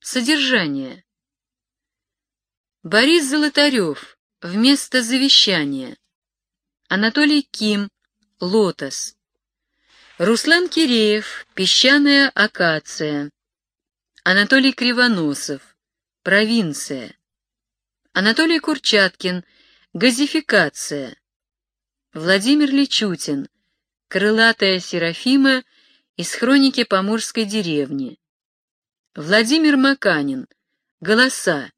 Содержание. Борис Золотарев. Вместо завещания. Анатолий Ким. Лотос. Руслан Киреев. Песчаная акация. Анатолий Кривоносов. Провинция. Анатолий Курчаткин. Газификация. Владимир Личутин. Крылатая Серафима из хроники Поморской деревни. Владимир Маканин. Голоса.